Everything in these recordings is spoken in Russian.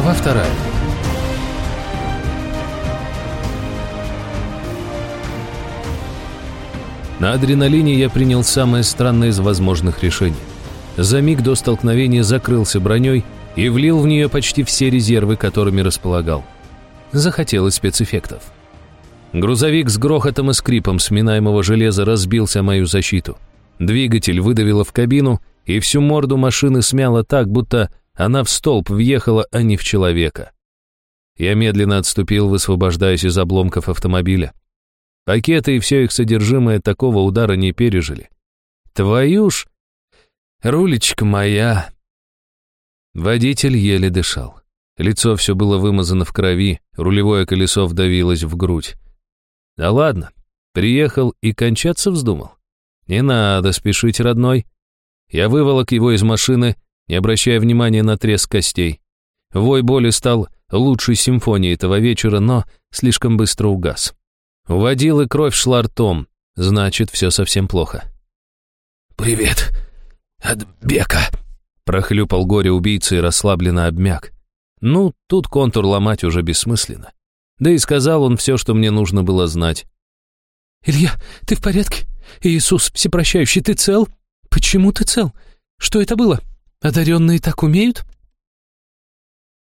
Глава вторая. На адреналине я принял самое странное из возможных решений. За миг до столкновения закрылся броней и влил в нее почти все резервы, которыми располагал. Захотелось спецэффектов. Грузовик с грохотом и скрипом сминаемого железа разбился мою защиту. Двигатель выдавило в кабину, и всю морду машины смяло так, будто она в столб въехала, а не в человека. Я медленно отступил, высвобождаясь из обломков автомобиля. Пакеты и все их содержимое такого удара не пережили. Твою ж... Рулечка моя... Водитель еле дышал. Лицо все было вымазано в крови, рулевое колесо вдавилось в грудь. Да ладно, приехал и кончаться вздумал. Не надо спешить, родной. Я выволок его из машины, не обращая внимания на треск костей. Вой боли стал лучшей симфонией этого вечера, но слишком быстро угас. Уводил и кровь шла ртом, значит, все совсем плохо. «Привет от Бека», — прохлюпал горе-убийца и расслабленно обмяк. Ну, тут контур ломать уже бессмысленно. Да и сказал он все, что мне нужно было знать. «Илья, ты в порядке? Иисус всепрощающий, ты цел? Почему ты цел? Что это было? Одаренные так умеют?»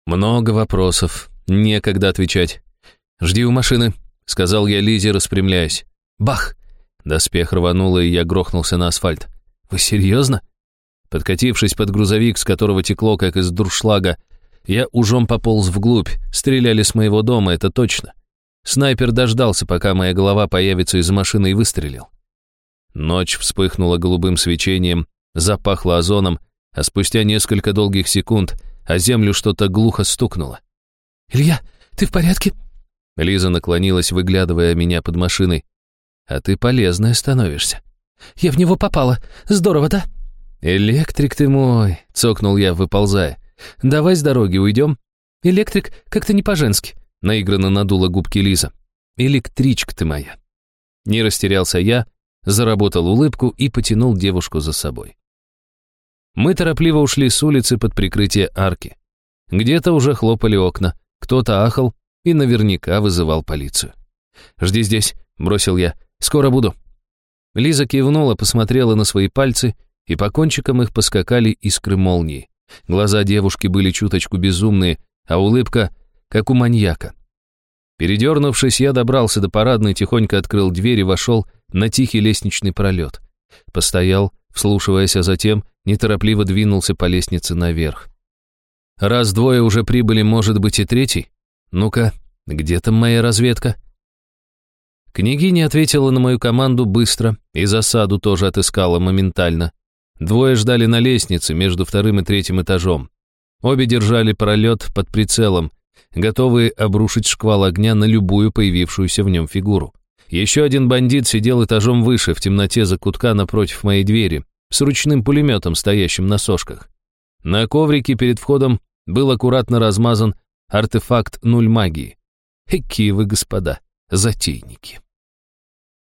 Много вопросов, некогда отвечать. «Жди у машины», — сказал я Лизе, распрямляясь. «Бах!» Доспех рвануло, и я грохнулся на асфальт. «Вы серьезно?» Подкатившись под грузовик, с которого текло, как из дуршлага, я ужом пополз вглубь, стреляли с моего дома, это точно. Снайпер дождался, пока моя голова появится из машины и выстрелил. Ночь вспыхнула голубым свечением, запахло озоном, а спустя несколько долгих секунд о землю что-то глухо стукнуло. «Илья, ты в порядке?» Лиза наклонилась, выглядывая меня под машиной. «А ты полезная становишься». «Я в него попала. Здорово, да?» «Электрик ты мой», — цокнул я, выползая. «Давай с дороги уйдем». «Электрик как-то не по-женски», — наигранно надула губки Лиза. «Электричка ты моя». Не растерялся я, заработал улыбку и потянул девушку за собой. Мы торопливо ушли с улицы под прикрытие арки. Где-то уже хлопали окна, кто-то ахал, и наверняка вызывал полицию. «Жди здесь», — бросил я. «Скоро буду». Лиза кивнула, посмотрела на свои пальцы, и по кончикам их поскакали искры молнии. Глаза девушки были чуточку безумные, а улыбка — как у маньяка. Передернувшись, я добрался до парадной, тихонько открыл дверь и вошел на тихий лестничный пролет. Постоял, вслушиваясь, а затем неторопливо двинулся по лестнице наверх. Раз двое уже прибыли, может быть и третий? «Ну-ка, где там моя разведка?» Княгиня ответила на мою команду быстро и засаду тоже отыскала моментально. Двое ждали на лестнице между вторым и третьим этажом. Обе держали пролет под прицелом, готовые обрушить шквал огня на любую появившуюся в нем фигуру. Еще один бандит сидел этажом выше, в темноте закутка напротив моей двери, с ручным пулеметом, стоящим на сошках. На коврике перед входом был аккуратно размазан Артефакт нуль магии. Какие вы, господа, затейники.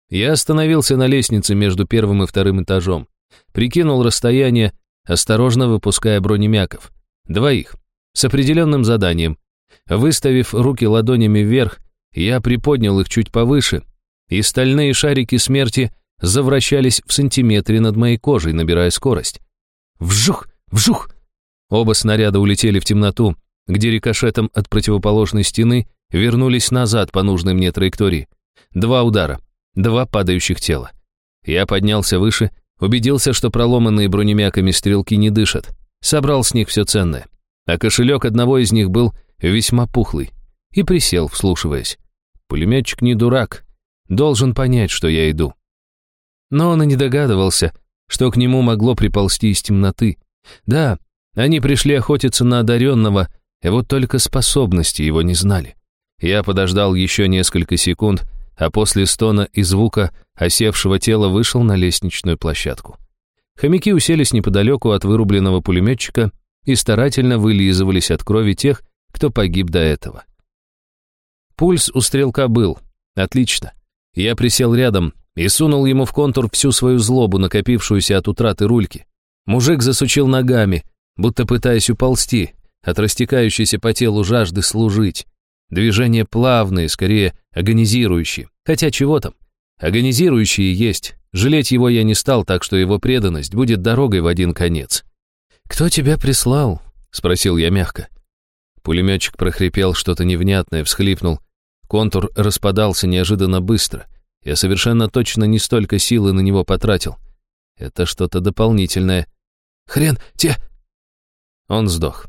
Я остановился на лестнице между первым и вторым этажом. Прикинул расстояние, осторожно выпуская бронемяков. Двоих. С определенным заданием. Выставив руки ладонями вверх, я приподнял их чуть повыше, и стальные шарики смерти завращались в сантиметре над моей кожей, набирая скорость. Вжух! Вжух! Оба снаряда улетели в темноту, где рикошетом от противоположной стены вернулись назад по нужной мне траектории. Два удара, два падающих тела. Я поднялся выше, убедился, что проломанные бронемяками стрелки не дышат, собрал с них все ценное. А кошелек одного из них был весьма пухлый. И присел, вслушиваясь. Пулеметчик не дурак, должен понять, что я иду. Но он и не догадывался, что к нему могло приползти из темноты. Да, они пришли охотиться на одаренного, и вот только способности его не знали. Я подождал еще несколько секунд, а после стона и звука осевшего тела вышел на лестничную площадку. Хомяки уселись неподалеку от вырубленного пулеметчика и старательно вылизывались от крови тех, кто погиб до этого. Пульс у стрелка был. Отлично. Я присел рядом и сунул ему в контур всю свою злобу, накопившуюся от утраты рульки. Мужик засучил ногами, будто пытаясь уползти, от растекающейся по телу жажды служить. Движения плавные, скорее агонизирующие. Хотя чего там? Агонизирующие есть. Жалеть его я не стал, так что его преданность будет дорогой в один конец. «Кто тебя прислал?» — спросил я мягко. Пулеметчик прохрипел что-то невнятное, всхлипнул. Контур распадался неожиданно быстро. Я совершенно точно не столько силы на него потратил. Это что-то дополнительное. «Хрен те...» Он сдох.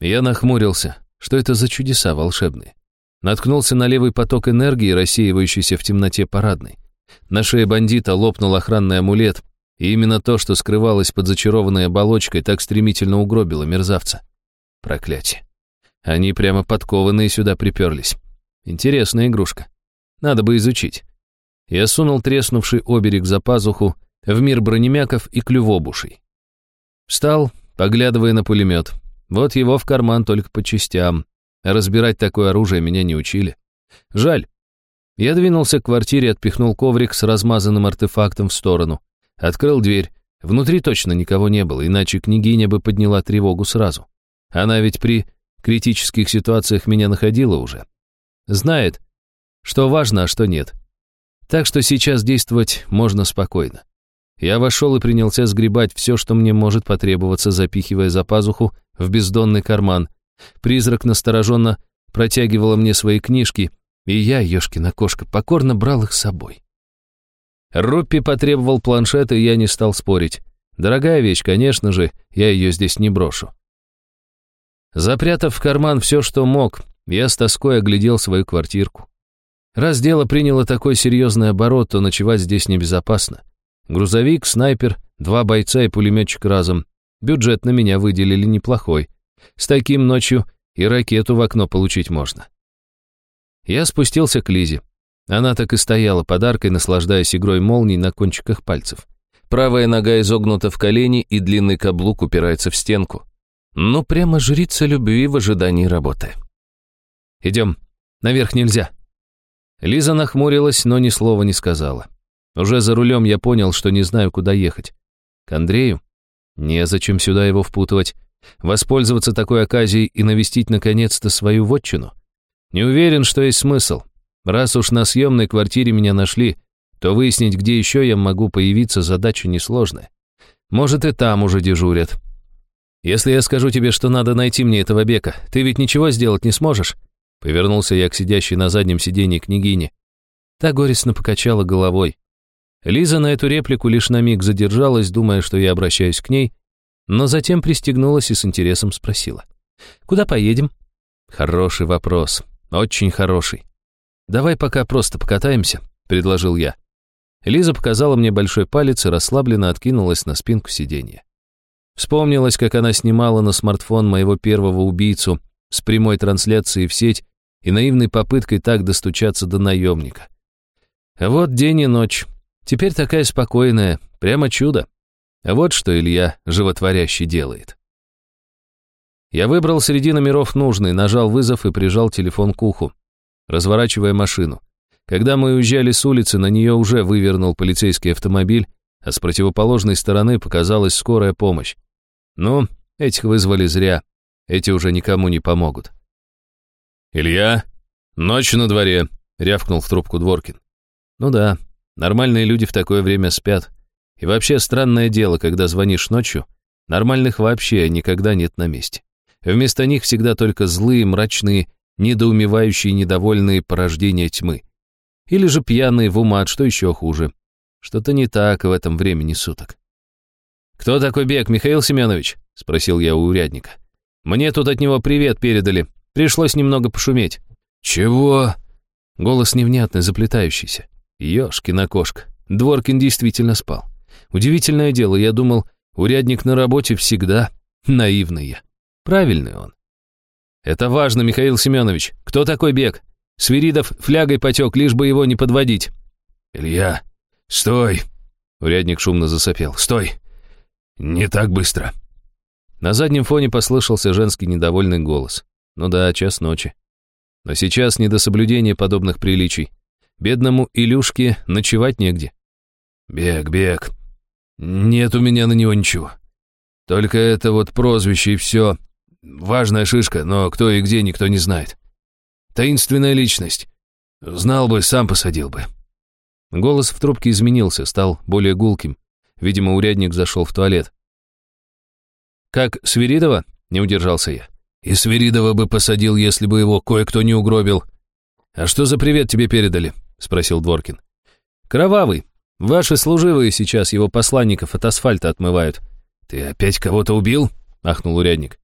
Я нахмурился. Что это за чудеса волшебные? Наткнулся на левый поток энергии, рассеивающийся в темноте парадной. На шее бандита лопнул охранный амулет, и именно то, что скрывалось под зачарованной оболочкой, так стремительно угробило мерзавца. Проклятие. Они прямо подкованные сюда приперлись. Интересная игрушка. Надо бы изучить. Я сунул треснувший оберег за пазуху в мир бронемяков и клювобушей. Встал, поглядывая на пулемет. Вот его в карман только по частям. Разбирать такое оружие меня не учили. Жаль. Я двинулся к квартире, отпихнул коврик с размазанным артефактом в сторону. Открыл дверь. Внутри точно никого не было, иначе княгиня бы подняла тревогу сразу. Она ведь при критических ситуациях меня находила уже. Знает, что важно, а что нет. Так что сейчас действовать можно спокойно. Я вошел и принялся сгребать все, что мне может потребоваться, запихивая за пазуху в бездонный карман. Призрак настороженно протягивала мне свои книжки, и я, ешкина кошка, покорно брал их с собой. Руппи потребовал планшет, и я не стал спорить. Дорогая вещь, конечно же, я ее здесь не брошу. Запрятав в карман все, что мог, я с тоской оглядел свою квартирку. Раз дело приняло такой серьезный оборот, то ночевать здесь небезопасно. Грузовик, снайпер, два бойца и пулеметчик разом. Бюджет на меня выделили неплохой. С таким ночью и ракету в окно получить можно. Я спустился к Лизе. Она так и стояла подаркой, наслаждаясь игрой молний на кончиках пальцев. Правая нога изогнута в колени, и длинный каблук упирается в стенку. Ну, прямо жрица любви в ожидании работы. «Идем. Наверх нельзя». Лиза нахмурилась, но ни слова не сказала. Уже за рулем я понял, что не знаю, куда ехать. К Андрею? Незачем сюда его впутывать. Воспользоваться такой оказией и навестить наконец-то свою вотчину. Не уверен, что есть смысл. Раз уж на съемной квартире меня нашли, то выяснить, где еще я могу появиться, задача несложная. Может, и там уже дежурят. Если я скажу тебе, что надо найти мне этого Бека, ты ведь ничего сделать не сможешь?» Повернулся я к сидящей на заднем сиденье княгине. Та горестно покачала головой. Лиза на эту реплику лишь на миг задержалась, думая, что я обращаюсь к ней, но затем пристегнулась и с интересом спросила. «Куда поедем?» «Хороший вопрос. Очень хороший. Давай пока просто покатаемся», — предложил я. Лиза показала мне большой палец и расслабленно откинулась на спинку сиденья. Вспомнилось, как она снимала на смартфон моего первого убийцу с прямой трансляцией в сеть и наивной попыткой так достучаться до наемника. Вот день и ночь. Теперь такая спокойная, прямо чудо. А вот что Илья животворящий делает. Я выбрал среди номеров нужный, нажал вызов и прижал телефон к уху, разворачивая машину. Когда мы уезжали с улицы, на нее уже вывернул полицейский автомобиль, а с противоположной стороны показалась скорая помощь. Ну, этих вызвали зря. Эти уже никому не помогут. «Илья, ночь на дворе», — рявкнул в трубку Дворкин. «Ну да, нормальные люди в такое время спят. И вообще странное дело, когда звонишь ночью, нормальных вообще никогда нет на месте. Вместо них всегда только злые, мрачные, недоумевающие, недовольные порождения тьмы. Или же пьяные в умат, что еще хуже. Что-то не так в этом времени суток. «Кто такой Бег, Михаил Семенович?» — спросил я у урядника. «Мне тут от него привет передали. Пришлось немного пошуметь». «Чего?» Голос невнятный, заплетающийся. Ёшкина кошка. Дворкин действительно спал. Удивительное дело, я думал, урядник на работе всегда наивный я. Правильный он. «Это важно, Михаил Семенович. Кто такой Бег? Свиридов флягой потек, лишь бы его не подводить». «Илья, стой!» Урядник шумно засопел. «Стой! Не так быстро!» На заднем фоне послышался женский недовольный голос. Ну да, час ночи. Но сейчас не до соблюдения подобных приличий. Бедному Илюшке ночевать негде. «Бег, бег. Нет у меня на него ничего. Только это вот прозвище и все. Важная шишка, но кто и где, никто не знает. Таинственная личность. Знал бы, сам посадил бы». Голос в трубке изменился, стал более гулким. Видимо, урядник зашел в туалет. «Как Свиридова?» — не удержался я. «И Свиридова бы посадил, если бы его кое-кто не угробил. А что за привет тебе передали?» — спросил Дворкин. «Кровавый. Ваши служивые сейчас его посланников от асфальта отмывают». «Ты опять кого-то убил?» — ахнул урядник.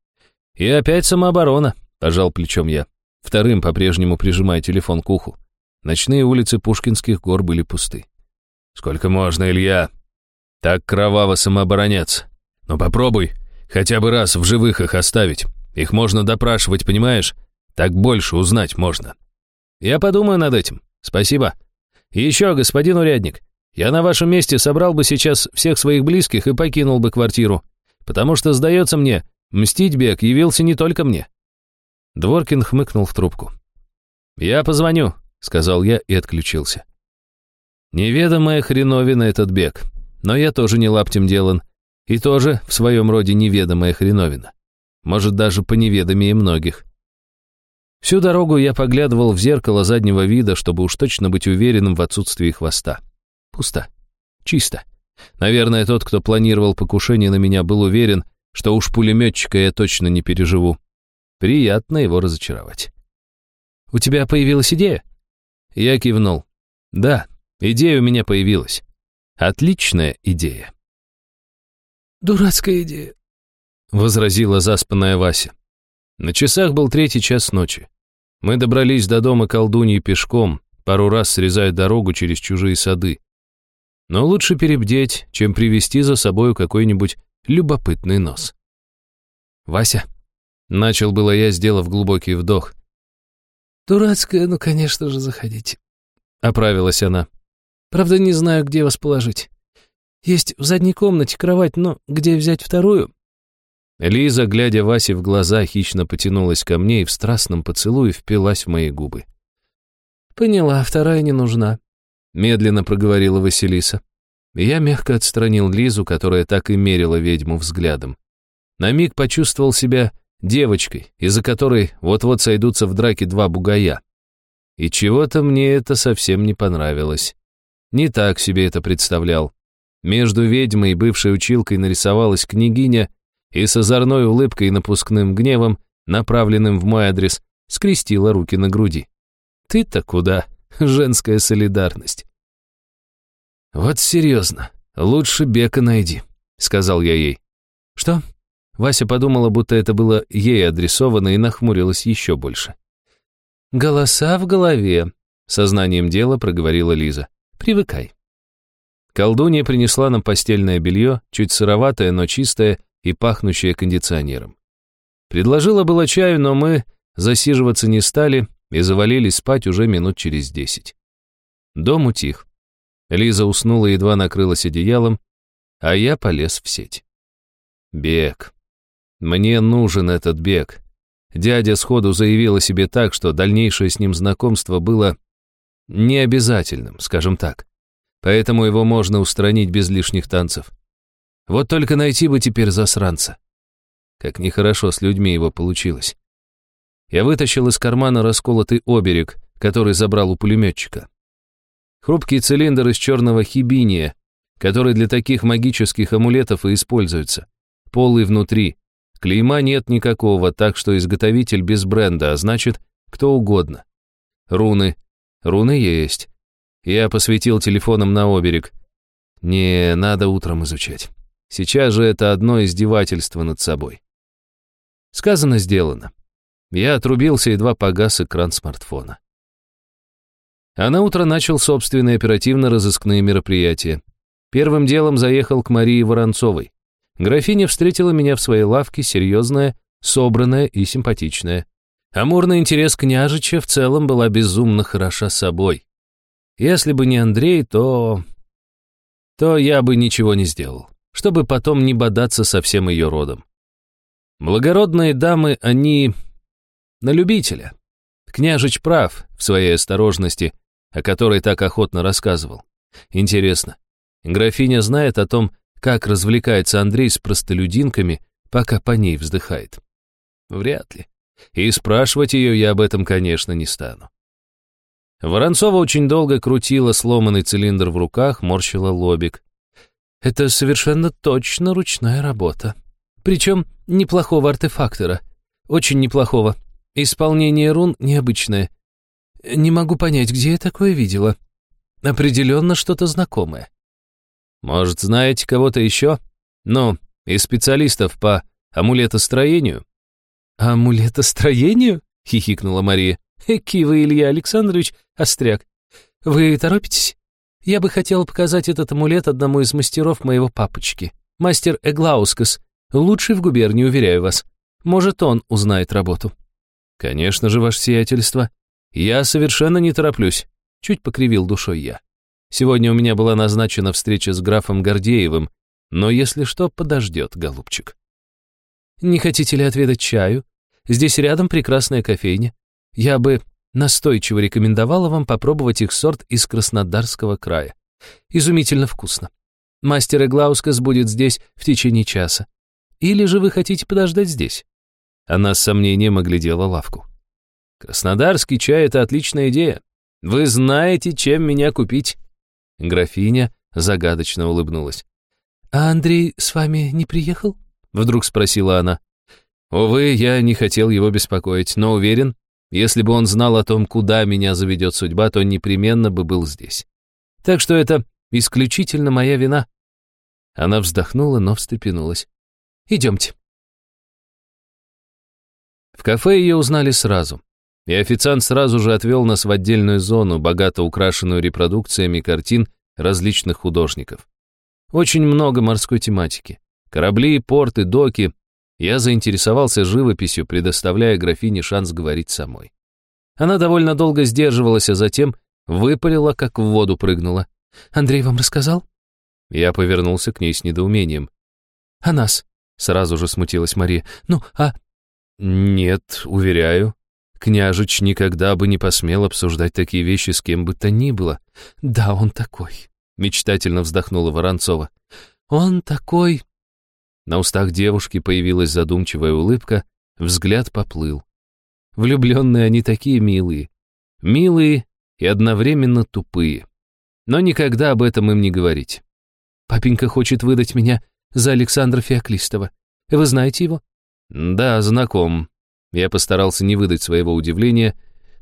«И опять самооборона», — пожал плечом я. Вторым по-прежнему прижимая телефон к уху. Ночные улицы Пушкинских гор были пусты. «Сколько можно, Илья? Так кроваво самообороняться. Но попробуй хотя бы раз в живых их оставить. Их можно допрашивать, понимаешь? Так больше узнать можно». «Я подумаю над этим. Спасибо. Еще, господин урядник, я на вашем месте собрал бы сейчас всех своих близких и покинул бы квартиру. Потому что, сдается мне, мстить бег явился не только мне». Дворкин хмыкнул в трубку. «Я позвоню», — сказал я и отключился. Неведомая хреновина этот бег, но я тоже не лаптем делан, и тоже в своем роде неведомая хреновина. Может, даже по неведомее многих. Всю дорогу я поглядывал в зеркало заднего вида, чтобы уж точно быть уверенным в отсутствии хвоста. Пусто. Чисто. Наверное, тот, кто планировал покушение на меня, был уверен, что уж пулеметчика я точно не переживу. Приятно его разочаровать. «У тебя появилась идея?» Я кивнул. «Да, идея у меня появилась. Отличная идея». «Дурацкая идея», — возразила заспанная Вася. На часах был третий час ночи. Мы добрались до дома колдуньи пешком, пару раз срезая дорогу через чужие сады. Но лучше перебдеть, чем привести за собою какой-нибудь любопытный нос. «Вася», — начал было я, сделав глубокий вдох. «Дурацкая, ну, конечно же, заходите», — оправилась она. «Правда, не знаю, где вас положить. Есть в задней комнате кровать, но где взять вторую?» Лиза, глядя Васе в глаза, хищно потянулась ко мне и в страстном поцелуе впилась в мои губы. «Поняла, вторая не нужна», — медленно проговорила Василиса. Я мягко отстранил Лизу, которая так и мерила ведьму взглядом. На миг почувствовал себя девочкой, из-за которой вот-вот сойдутся в драке два бугая. И чего-то мне это совсем не понравилось. Не так себе это представлял. Между ведьмой и бывшей училкой нарисовалась княгиня и с озорной улыбкой и напускным гневом, направленным в мой адрес, скрестила руки на груди. «Ты-то куда? Женская солидарность». «Вот серьезно, лучше Бека найди», — сказал я ей. «Что?» Вася подумала, будто это было ей адресовано, и нахмурилась еще больше. «Голоса в голове», — сознанием дела проговорила Лиза. «Привыкай». Колдунья принесла нам постельное белье, чуть сыроватое, но чистое и пахнущее кондиционером. Предложила было чаю, но мы засиживаться не стали и завалились спать уже минут через десять. Дом утих. Лиза уснула едва накрылась одеялом, а я полез в сеть. Бег. Мне нужен этот бег. Дядя сходу заявил о себе так, что дальнейшее с ним знакомство было необязательным, скажем так. Поэтому его можно устранить без лишних танцев. Вот только найти бы теперь засранца. Как нехорошо с людьми его получилось. Я вытащил из кармана расколотый оберег, который забрал у пулеметчика. Хрупкий цилиндр из черного хибиния, который для таких магических амулетов и используется. Полый внутри, Клейма нет никакого, так что изготовитель без бренда, а значит, кто угодно. Руны. Руны есть. Я посветил телефоном на оберег. Не, надо утром изучать. Сейчас же это одно издевательство над собой. Сказано, сделано. Я отрубился, едва погас экран смартфона. А на утро начал собственные оперативно-розыскные мероприятия. Первым делом заехал к Марии Воронцовой. Графиня встретила меня в своей лавке, серьезная, собранная и симпатичная. Амурный интерес княжича в целом была безумно хороша собой. Если бы не Андрей, то... то я бы ничего не сделал, чтобы потом не бодаться со всем ее родом. Благородные дамы, они... на любителя. Княжич прав в своей осторожности, о которой так охотно рассказывал. Интересно, графиня знает о том, как развлекается Андрей с простолюдинками, пока по ней вздыхает. Вряд ли. И спрашивать ее я об этом, конечно, не стану. Воронцова очень долго крутила сломанный цилиндр в руках, морщила лобик. «Это совершенно точно ручная работа. Причем неплохого артефактора. Очень неплохого. Исполнение рун необычное. Не могу понять, где я такое видела. Определенно что-то знакомое. Может, знаете кого-то еще? Ну, из специалистов по амулетостроению?» «Амулетостроению?» — хихикнула Мария. «Эки вы, Илья Александрович, остряк. Вы торопитесь? Я бы хотела показать этот амулет одному из мастеров моего папочки. Мастер Эглаускас. Лучший в губернии, уверяю вас. Может, он узнает работу». «Конечно же, ваше сиятельство. Я совершенно не тороплюсь», — чуть покривил душой я. «Сегодня у меня была назначена встреча с графом Гордеевым, но если что, подождет, голубчик». «Не хотите ли отведать чаю? Здесь рядом прекрасная кофейня. Я бы настойчиво рекомендовала вам попробовать их сорт из Краснодарского края. Изумительно вкусно. Мастер Эглаускас будет здесь в течение часа. Или же вы хотите подождать здесь?» Она с сомнением оглядела лавку. «Краснодарский чай — это отличная идея. Вы знаете, чем меня купить». Графиня загадочно улыбнулась. «А Андрей с вами не приехал?» Вдруг спросила она. Увы, я не хотел его беспокоить, но уверен, если бы он знал о том, куда меня заведет судьба, то непременно бы был здесь. Так что это исключительно моя вина. Она вздохнула, но встрепенулась. Идемте. В кафе ее узнали сразу, и официант сразу же отвел нас в отдельную зону, богато украшенную репродукциями картин различных художников. Очень много морской тематики. Корабли, порты, доки, я заинтересовался живописью, предоставляя графине шанс говорить самой. Она довольно долго сдерживалась, а затем выпалила, как в воду прыгнула. «Андрей вам рассказал?» Я повернулся к ней с недоумением. «А нас?» — сразу же смутилась Мария. «Ну, а...» «Нет, уверяю. Княжич никогда бы не посмел обсуждать такие вещи с кем бы то ни было. Да, он такой», — мечтательно вздохнула Воронцова. «Он такой...» На устах девушки появилась задумчивая улыбка, взгляд поплыл. Влюбленные они такие милые. Милые и одновременно тупые. Но никогда об этом им не говорить. Папенька хочет выдать меня за Александра Феоклистова. Вы знаете его? Да, знаком. Я постарался не выдать своего удивления,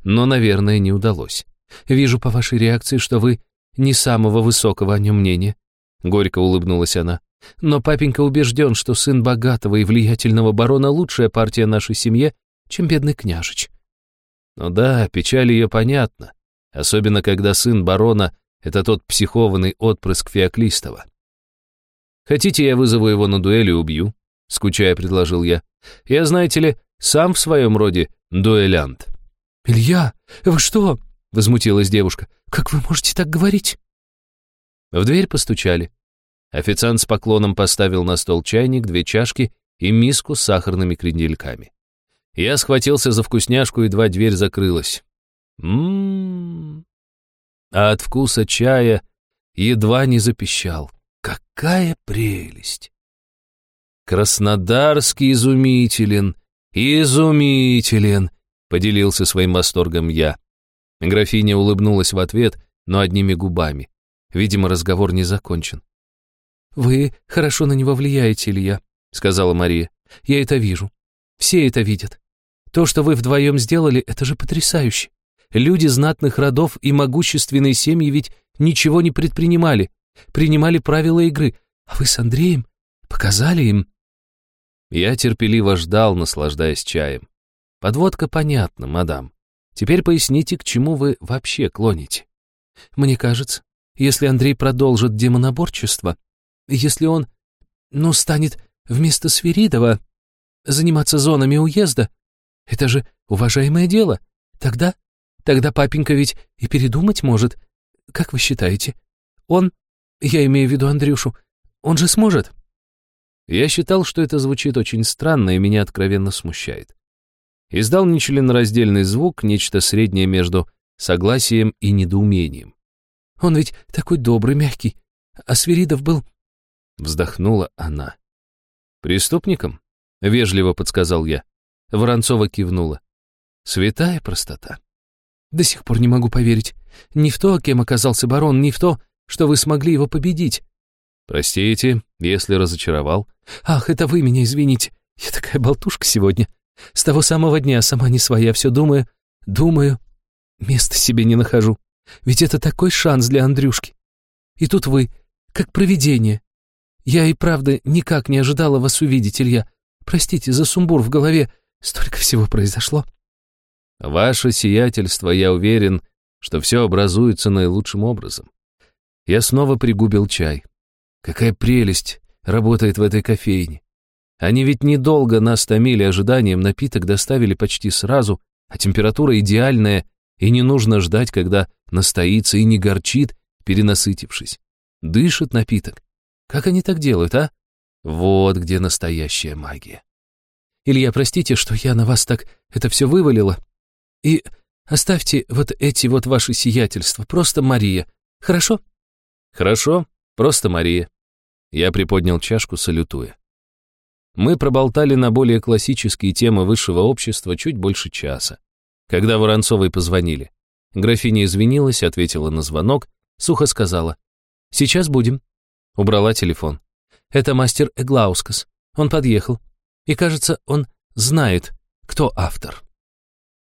но, наверное, не удалось. Вижу по вашей реакции, что вы не самого высокого о нем мнения. Горько улыбнулась она. Но папенька убежден, что сын богатого и влиятельного барона лучшая партия нашей семье, чем бедный княжич. Ну да, печаль ее понятна, особенно когда сын барона — это тот психованный отпрыск Феоклистова. «Хотите, я вызову его на дуэль и убью?» — скучая предложил я. «Я, знаете ли, сам в своем роде дуэлянт». «Илья, вы что?» — возмутилась девушка. «Как вы можете так говорить?» В дверь постучали. Официант с поклоном поставил на стол чайник, две чашки и миску с сахарными крендельками. Я схватился за вкусняшку, едва дверь закрылась. Ммм. А от вкуса чая едва не запищал. Какая прелесть! Краснодарский изумителен, изумителен, поделился своим восторгом я. Графиня улыбнулась в ответ, но одними губами. Видимо, разговор не закончен. «Вы хорошо на него влияете, Илья», — сказала Мария. «Я это вижу. Все это видят. То, что вы вдвоем сделали, это же потрясающе. Люди знатных родов и могущественные семьи ведь ничего не предпринимали, принимали правила игры, а вы с Андреем показали им». Я терпеливо ждал, наслаждаясь чаем. Подводка понятна, мадам. Теперь поясните, к чему вы вообще клоните. Мне кажется, если Андрей продолжит демоноборчество, если он, ну, станет вместо Свиридова заниматься зонами уезда, это же уважаемое дело. Тогда, тогда папенька ведь и передумать может. Как вы считаете? Он, я имею в виду Андрюшу, он же сможет?» Я считал, что это звучит очень странно и меня откровенно смущает. Издал нечленораздельный звук, нечто среднее между согласием и недоумением. «Он ведь такой добрый, мягкий, а Свиридов был Вздохнула она. «Преступником?» — вежливо подсказал я. Воронцова кивнула. Святая простота. До сих пор не могу поверить. Ни в то, кем оказался барон, ни в то, что вы смогли его победить. Простите, если разочаровал. Ах, это вы меня извините. Я такая болтушка сегодня. С того самого дня сама не своя, все думаю, думаю. Места себе не нахожу. Ведь это такой шанс для Андрюшки. И тут вы, как провидение. Я и правда никак не ожидала вас увидеть, Илья. Простите за сумбур в голове. Столько всего произошло. Ваше сиятельство, я уверен, что все образуется наилучшим образом. Я снова пригубил чай. Какая прелесть работает в этой кофейне. Они ведь недолго нас томили ожиданием, напиток доставили почти сразу, а температура идеальная, и не нужно ждать, когда настоится и не горчит, перенасытившись. Дышит напиток. Как они так делают, а? Вот где настоящая магия. Илья, простите, что я на вас так это все вывалила. И оставьте вот эти вот ваши сиятельства, просто Мария. Хорошо? Хорошо, просто Мария. Я приподнял чашку, салютуя. Мы проболтали на более классические темы высшего общества чуть больше часа. Когда Воронцовой позвонили. Графиня извинилась, ответила на звонок, сухо сказала. «Сейчас будем». Убрала телефон. «Это мастер Эглаускас. Он подъехал. И, кажется, он знает, кто автор».